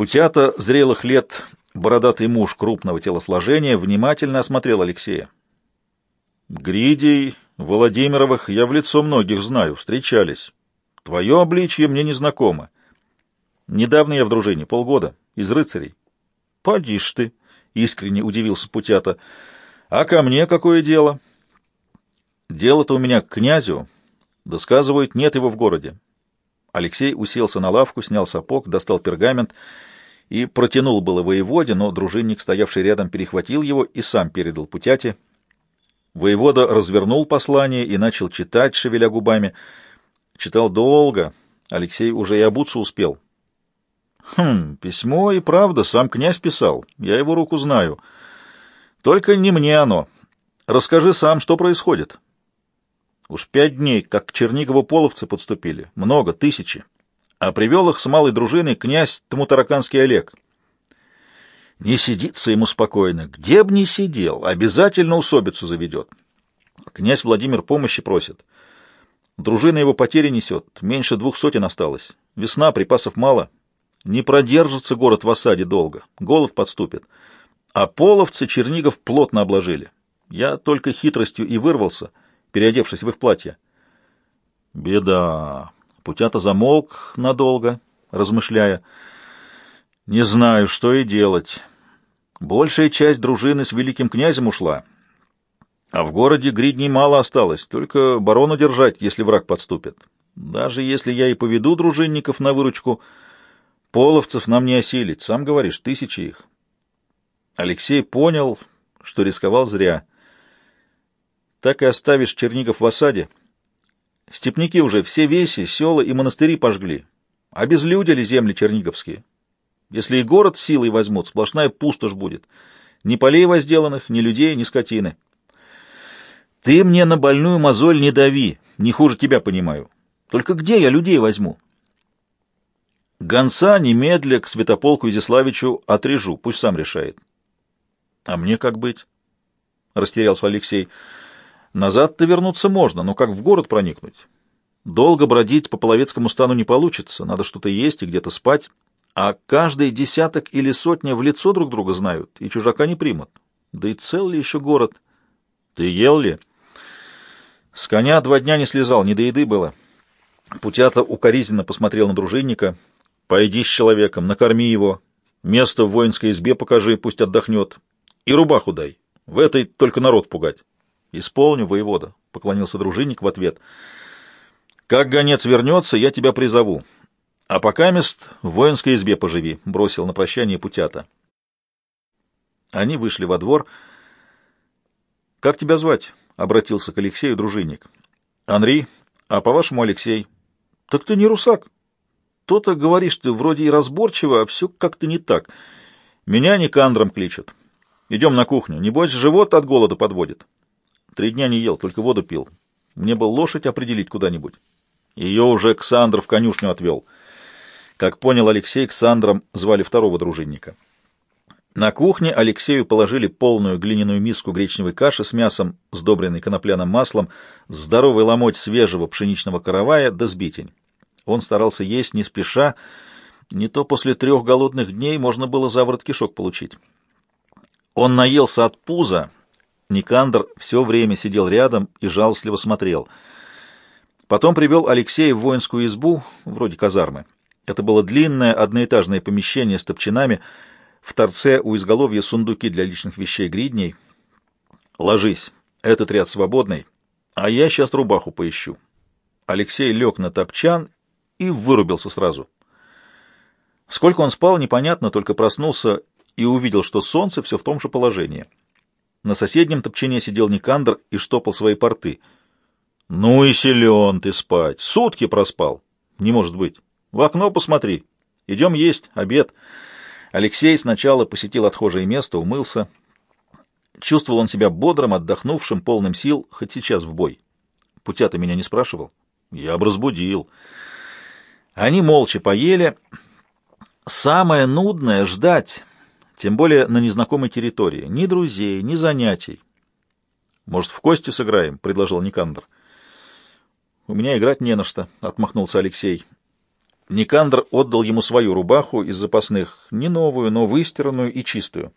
Путята зрелых лет, бородатый муж крупного телосложения, внимательно осмотрел Алексея. «Гридий, Владимировых я в лицо многих знаю, встречались. Твое обличье мне незнакомо. Недавно я в дружине, полгода, из рыцарей». «Поди ж ты!» — искренне удивился Путята. «А ко мне какое дело?» «Дело-то у меня к князю. Да сказывают, нет его в городе. Алексей уселся на лавку, снял сапог, достал пергамент и протянул было воеводе, но дружинник, стоявший рядом, перехватил его и сам передал Путяте. Воевода развернул послание и начал читать, шевеля губами. Читал долго. Алексей уже и обуться успел. «Хм, письмо и правда, сам князь писал. Я его руку знаю. Только не мне оно. Расскажи сам, что происходит». Уж пять дней, как к Чернигову половцы подступили. Много, тысячи. А привел их с малой дружиной князь Тмутараканский Олег. Не сидится ему спокойно. Где б ни сидел, обязательно усобицу заведет. Князь Владимир помощи просит. Дружина его потери несет. Меньше двух сотен осталось. Весна, припасов мало. Не продержится город в осаде долго. Голод подступит. А половцы Чернигов плотно обложили. Я только хитростью и вырвался — переодевшись в их платье. «Беда!» Путята замолк надолго, размышляя. «Не знаю, что и делать. Большая часть дружины с великим князем ушла, а в городе гридней мало осталось, только барону держать, если враг подступит. Даже если я и поведу дружинников на выручку, половцев нам не осилить, сам говоришь, тысячи их». Алексей понял, что рисковал зря — так и оставишь Чернигов в осаде. Степники уже все веси, села и монастыри пожгли. Обезлюдили земли черниговские. Если и город силой возьмут, сплошная пустошь будет. Ни полей возделанных, ни людей, ни скотины. Ты мне на больную мозоль не дави, не хуже тебя понимаю. Только где я людей возьму? Гонца немедля к святополку Изяславичу отрежу, пусть сам решает. А мне как быть? Растерялся Алексей. Назад-то вернуться можно, но как в город проникнуть? Долго бродить по половецкому стану не получится, надо что-то есть и где-то спать, а каждый десяток или сотня в лицо друг друга знают, и чужака не примут. Да и цел ли еще город? Ты ел ли? С коня два дня не слезал, не до еды было. Путята укоризненно посмотрел на дружинника. Пойди с человеком, накорми его, место в воинской избе покажи, пусть отдохнет, и рубаху дай. В этой только народ пугать. «Исполню, воевода», — поклонился дружинник в ответ. «Как гонец вернется, я тебя призову. А пока мест в воинской избе поживи», — бросил на прощание путята. Они вышли во двор. «Как тебя звать?» — обратился к Алексею дружинник. «Анри, а по-вашему Алексей?» «Так ты не русак. То-то говоришь ты вроде и разборчиво, а все как-то не так. Меня Никандром кличут. Идем на кухню. Небось, живот от голода подводит». Три дня не ел, только воду пил. Мне был лошадь определить куда-нибудь. Ее уже Ксандр в конюшню отвел. Как понял Алексей, Ксандром звали второго дружинника. На кухне Алексею положили полную глиняную миску гречневой каши с мясом, сдобренной конопляным маслом, здоровый ломоть свежего пшеничного каравая да сбитень. Он старался есть не спеша, не то после трех голодных дней можно было заворот кишок получить. Он наелся от пуза, Никандр все время сидел рядом и жалостливо смотрел. Потом привел Алексея в воинскую избу, вроде казармы. Это было длинное одноэтажное помещение с топчинами, в торце у изголовья сундуки для личных вещей гридней. «Ложись, этот ряд свободный, а я сейчас рубаху поищу». Алексей лег на топчан и вырубился сразу. Сколько он спал, непонятно, только проснулся и увидел, что солнце все в том же положении. На соседнем топчине сидел Никандр и штопал свои порты. «Ну и силен ты спать! Сутки проспал! Не может быть! В окно посмотри! Идем есть, обед!» Алексей сначала посетил отхожее место, умылся. Чувствовал он себя бодрым, отдохнувшим, полным сил, хоть сейчас в бой. Путя-то меня не спрашивал. Я бы разбудил. Они молча поели. Самое нудное — ждать. Тем более на незнакомой территории. Ни друзей, ни занятий. «Может, в кости сыграем?» — предложил Никандр. «У меня играть не на что», — отмахнулся Алексей. Никандр отдал ему свою рубаху из запасных, не новую, но выстиранную и чистую.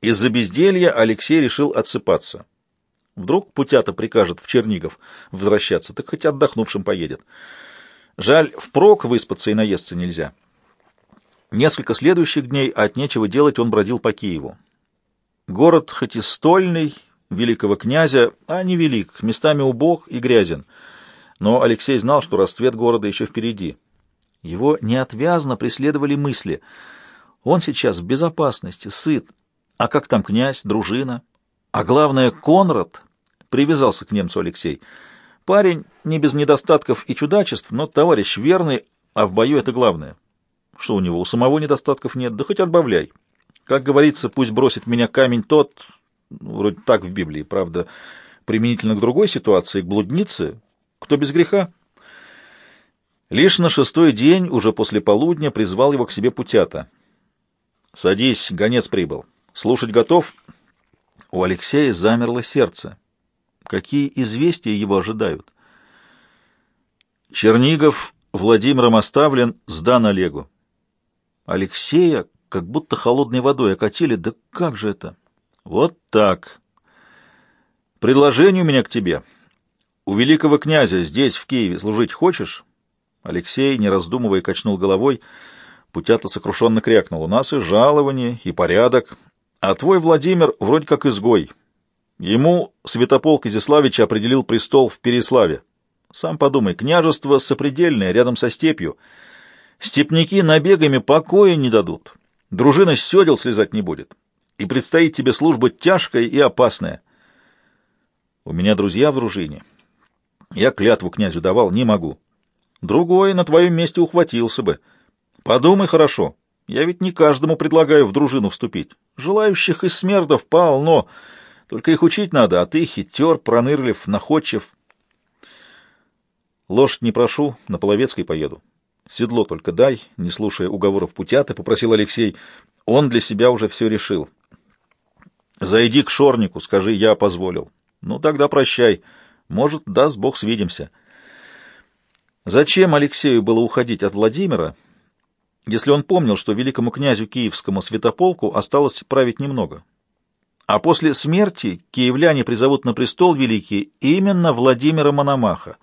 Из-за безделья Алексей решил отсыпаться. Вдруг Путята прикажет в Чернигов возвращаться, так хоть отдохнувшим поедет. Жаль, впрок выспаться и наесться нельзя. Несколько следующих дней от нечего делать он бродил по Киеву. Город хоть и стольный, великого князя, а не велик, местами убог и грязен. Но Алексей знал, что расцвет города еще впереди. Его неотвязно преследовали мысли. Он сейчас в безопасности, сыт. А как там князь, дружина? А главное, Конрад привязался к немцу Алексей. Парень не без недостатков и чудачеств, но товарищ верный, а в бою это главное. Что у него, у самого недостатков нет, да хоть отбавляй. Как говорится, пусть бросит меня камень тот, ну, вроде так в Библии, правда, применительно к другой ситуации, к блуднице, кто без греха. Лишь на шестой день, уже после полудня, призвал его к себе Путята. «Садись, гонец прибыл. Слушать готов?» У Алексея замерло сердце. Какие известия его ожидают? Чернигов Владимиром оставлен, сдан Олегу. Алексея как будто холодной водой окатили. Да как же это? Вот так. Предложение у меня к тебе. У великого князя здесь, в Киеве, служить хочешь? Алексей, не раздумывая, качнул головой. Путята сокрушенно крякнул. У нас и жалование, и порядок. А твой Владимир вроде как изгой. Ему Святополк Изяславич определил престол в Переславе. Сам подумай, княжество сопредельное, рядом со степью. Степняки набегами покоя не дадут. Дружина с седел слезать не будет. И предстоит тебе служба тяжкая и опасная. У меня друзья в дружине. Я клятву князю давал, не могу. Другой на твоем месте ухватился бы. Подумай хорошо. Я ведь не каждому предлагаю в дружину вступить. Желающих из смердов полно, только их учить надо, а ты хитер, пронырлив, находчив. Лошадь не прошу, на Половецкой поеду. Седло только дай, не слушая уговоров путята, попросил Алексей. Он для себя уже все решил. Зайди к Шорнику, скажи, я позволил. Ну, тогда прощай. Может, даст Бог, свидимся. Зачем Алексею было уходить от Владимира, если он помнил, что великому князю киевскому святополку осталось править немного? А после смерти киевляне призовут на престол великий именно Владимира Мономаха.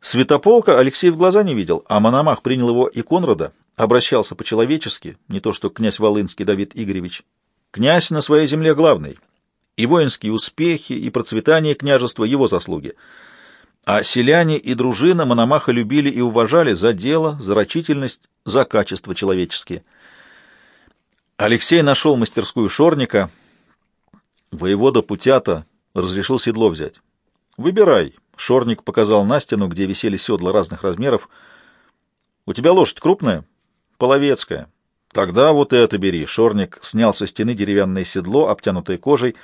Святополка Алексей в глаза не видел, а Мономах принял его и Конрада, обращался по-человечески, не то что князь Волынский Давид Игоревич. Князь на своей земле главный, и воинские успехи, и процветание княжества — его заслуги. А селяне и дружина Мономаха любили и уважали за дело, за рачительность, за качества человеческие. Алексей нашел мастерскую шорника. Воевода Путята разрешил седло взять. «Выбирай». Шорник показал на стену, где висели седла разных размеров. «У тебя лошадь крупная?» «Половецкая». «Тогда вот это бери». Шорник снял со стены деревянное седло, обтянутое кожей,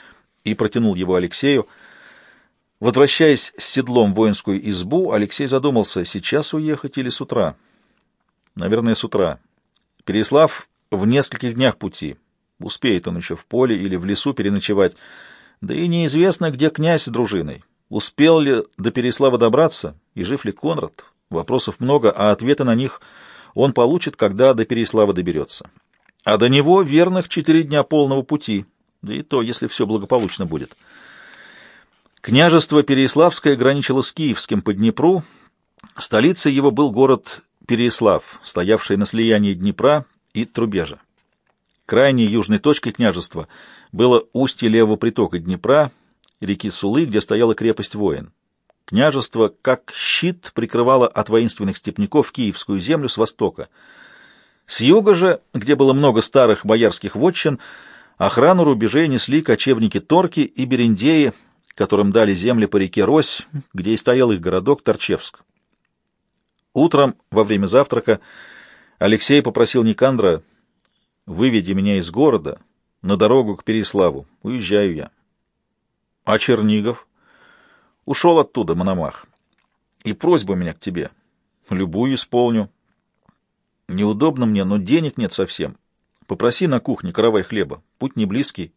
и протянул его Алексею. Возвращаясь с седлом в воинскую избу, Алексей задумался, сейчас уехать или с утра. Наверное, с утра. Переслав в нескольких днях пути. Успеет он еще в поле или в лесу переночевать. Да и неизвестно, где князь с дружиной. Успел ли до Переслава добраться и жив ли Конрад? Вопросов много, а ответы на них он получит, когда до Переслава доберется. А до него верных четыре дня полного пути, да и то, если все благополучно будет. Княжество Переяславское граничило с Киевским по Днепру. Столицей его был город Переяслав, стоявший на слиянии Днепра и Трубежа. Крайней южной точкой княжества было устье левого притока Днепра, реки Сулы, где стояла крепость воин. Княжество, как щит, прикрывало от воинственных степняков киевскую землю с востока. С юга же, где было много старых боярских вотчин, охрану рубежей несли кочевники Торки и Берендеи, которым дали земли по реке Рось, где и стоял их городок Торчевск. Утром, во время завтрака, Алексей попросил Никандра «Выведи меня из города на дорогу к Переславу. Уезжаю я». «А Чернигов?» «Ушел оттуда, Мономах. И просьба у меня к тебе. Любую исполню. Неудобно мне, но денег нет совсем. Попроси на кухне каравай хлеба. Путь не близкий».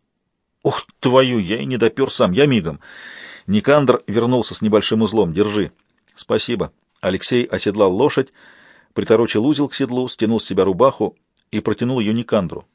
«Ух, твою, я и не допер сам, я мигом». Никандр вернулся с небольшим узлом. «Держи». «Спасибо». Алексей оседлал лошадь, приторочил узел к седлу, стянул с себя рубаху и протянул ее Никандру.